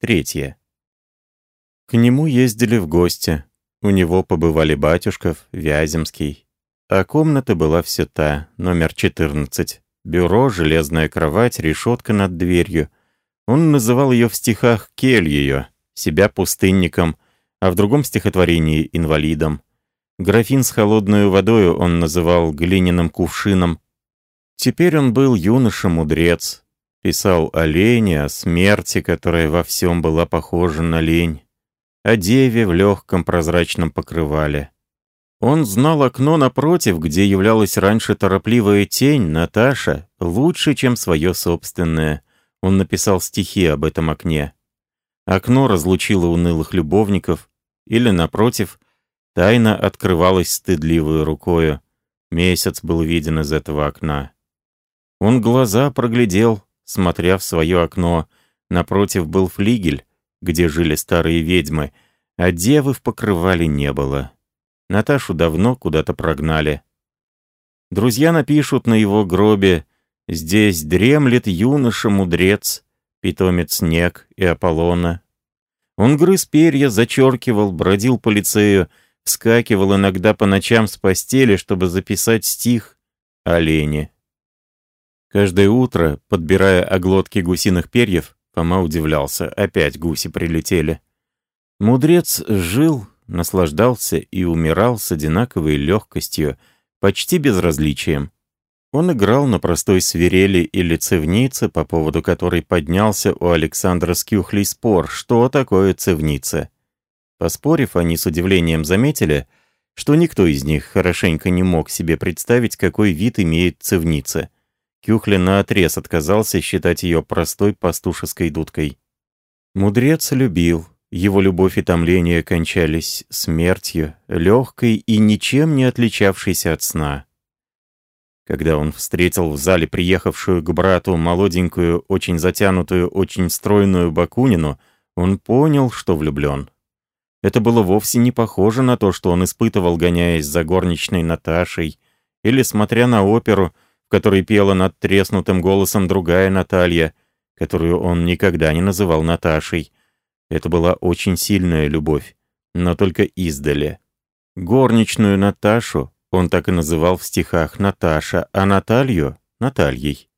Третье. К нему ездили в гости. У него побывали Батюшков, Вяземский. А комната была все та, номер 14. Бюро, железная кровать, решетка над дверью. Он называл ее в стихах «кельею», себя пустынником, а в другом стихотворении «инвалидом». Графин с холодной водой он называл глиняным кувшином. Теперь он был юноша-мудрец. Писал о лени, о смерти, которая во всем была похожа на лень. О деве в легком прозрачном покрывале. Он знал окно напротив, где являлась раньше торопливая тень, Наташа, лучше, чем свое собственное. Он написал стихи об этом окне. Окно разлучило унылых любовников, или, напротив, тайна открывалась стыдливую рукою. Месяц был виден из этого окна. Он глаза проглядел, смотря в свое окно. Напротив был флигель, где жили старые ведьмы, а девы в покрывале не было. Наташу давно куда-то прогнали. Друзья напишут на его гробе «Здесь дремлет юноша-мудрец, питомец снег и Аполлона». Он грыз перья, зачеркивал, бродил по лицею, вскакивал иногда по ночам с постели, чтобы записать стих о Лене. Каждое утро, подбирая оглотки гусиных перьев, Фома удивлялся, опять гуси прилетели. Мудрец жил, наслаждался и умирал с одинаковой легкостью, почти безразличием. Он играл на простой свирели или цевнице, по поводу которой поднялся у Александра Скюхлей спор, что такое цевница. Поспорив, они с удивлением заметили, что никто из них хорошенько не мог себе представить, какой вид имеет цевница. Кюхля наотрез отказался считать ее простой пастушеской дудкой. Мудрец любил, его любовь и томление кончались смертью, легкой и ничем не отличавшейся от сна. Когда он встретил в зале приехавшую к брату молоденькую, очень затянутую, очень стройную Бакунину, он понял, что влюблен. Это было вовсе не похоже на то, что он испытывал, гоняясь за горничной Наташей, или смотря на оперу, в которой пела над треснутым голосом другая Наталья, которую он никогда не называл Наташей, это была очень сильная любовь, но только издали. Горничную Наташу он так и называл в стихах Наташа, а Наталью — Натальей.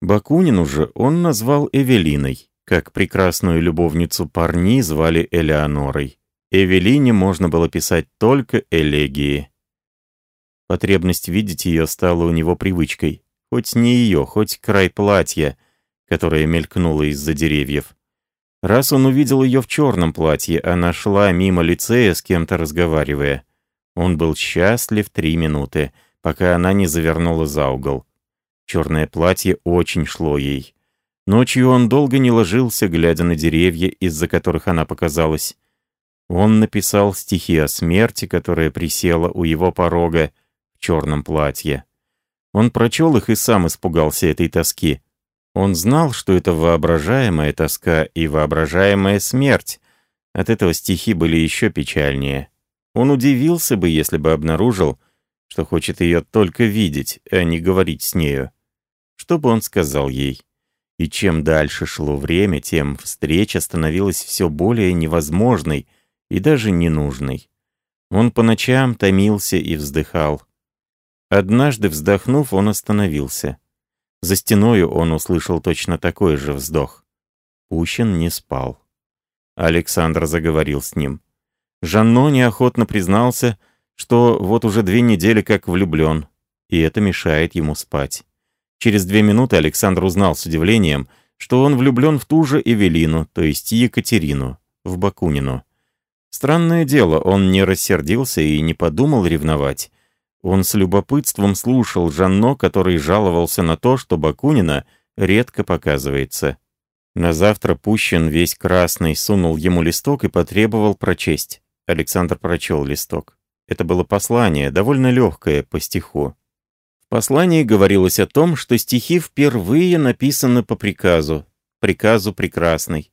Бакунину же он назвал Эвелиной, как прекрасную любовницу парни звали Элеонорой. Эвелине можно было писать только элегии. Потребность видеть ее стала у него привычкой. Хоть не ее, хоть край платья, которое мелькнуло из-за деревьев. Раз он увидел ее в черном платье, она шла мимо лицея с кем-то разговаривая. Он был счастлив три минуты, пока она не завернула за угол. Черное платье очень шло ей. Ночью он долго не ложился, глядя на деревья, из-за которых она показалась. Он написал стихи о смерти, которая присела у его порога черном платье. Он прочел их и сам испугался этой тоски. Он знал, что это воображаемая тоска и воображаемая смерть. От этого стихи были еще печальнее. Он удивился бы, если бы обнаружил, что хочет ее только видеть, а не говорить с нею. Что бы он сказал ей? И чем дальше шло время, тем встреча становилась все более невозможной и даже ненужной. Он по ночам томился и вздыхал. Однажды, вздохнув, он остановился. За стеною он услышал точно такой же вздох. Пущин не спал. Александр заговорил с ним. Жанно неохотно признался, что вот уже две недели как влюблен, и это мешает ему спать. Через две минуты Александр узнал с удивлением, что он влюблен в ту же Эвелину, то есть Екатерину, в Бакунину. Странное дело, он не рассердился и не подумал ревновать. Он с любопытством слушал Жанно, который жаловался на то, что Бакунина редко показывается. На завтра Пущин весь красный сунул ему листок и потребовал прочесть. Александр прочел листок. Это было послание, довольно легкое по стиху. В послании говорилось о том, что стихи впервые написаны по приказу, приказу прекрасный.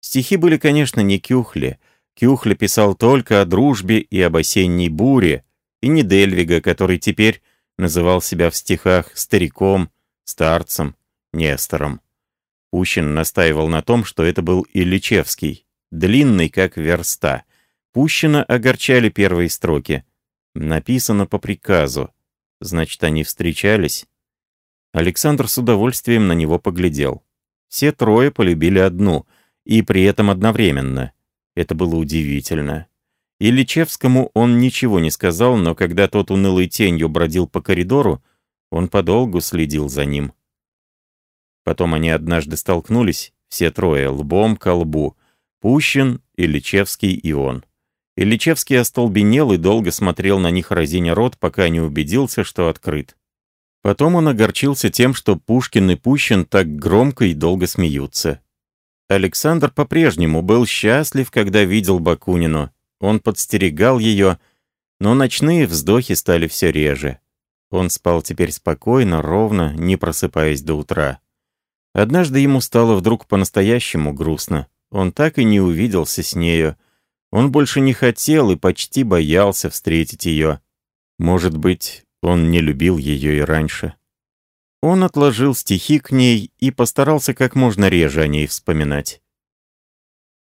Стихи были, конечно, не Кюхле. Кюхле писал только о дружбе и об осенней буре, и не Дельвига, который теперь называл себя в стихах стариком, старцем, Нестором. Пущин настаивал на том, что это был Ильичевский, длинный, как верста. Пущина огорчали первые строки. Написано по приказу. Значит, они встречались? Александр с удовольствием на него поглядел. Все трое полюбили одну, и при этом одновременно. Это было удивительно. Ильичевскому он ничего не сказал, но когда тот унылой тенью бродил по коридору, он подолгу следил за ним. Потом они однажды столкнулись, все трое, лбом к лбу. Пущин, Ильичевский и он. Ильичевский остолбенел и долго смотрел на них разиня рот, пока не убедился, что открыт. Потом он огорчился тем, что Пушкин и Пущин так громко и долго смеются. Александр по-прежнему был счастлив, когда видел Бакунину. Он подстерегал ее, но ночные вздохи стали все реже. Он спал теперь спокойно, ровно, не просыпаясь до утра. Однажды ему стало вдруг по-настоящему грустно. Он так и не увиделся с нею. Он больше не хотел и почти боялся встретить ее. Может быть, он не любил ее и раньше. Он отложил стихи к ней и постарался как можно реже о ней вспоминать.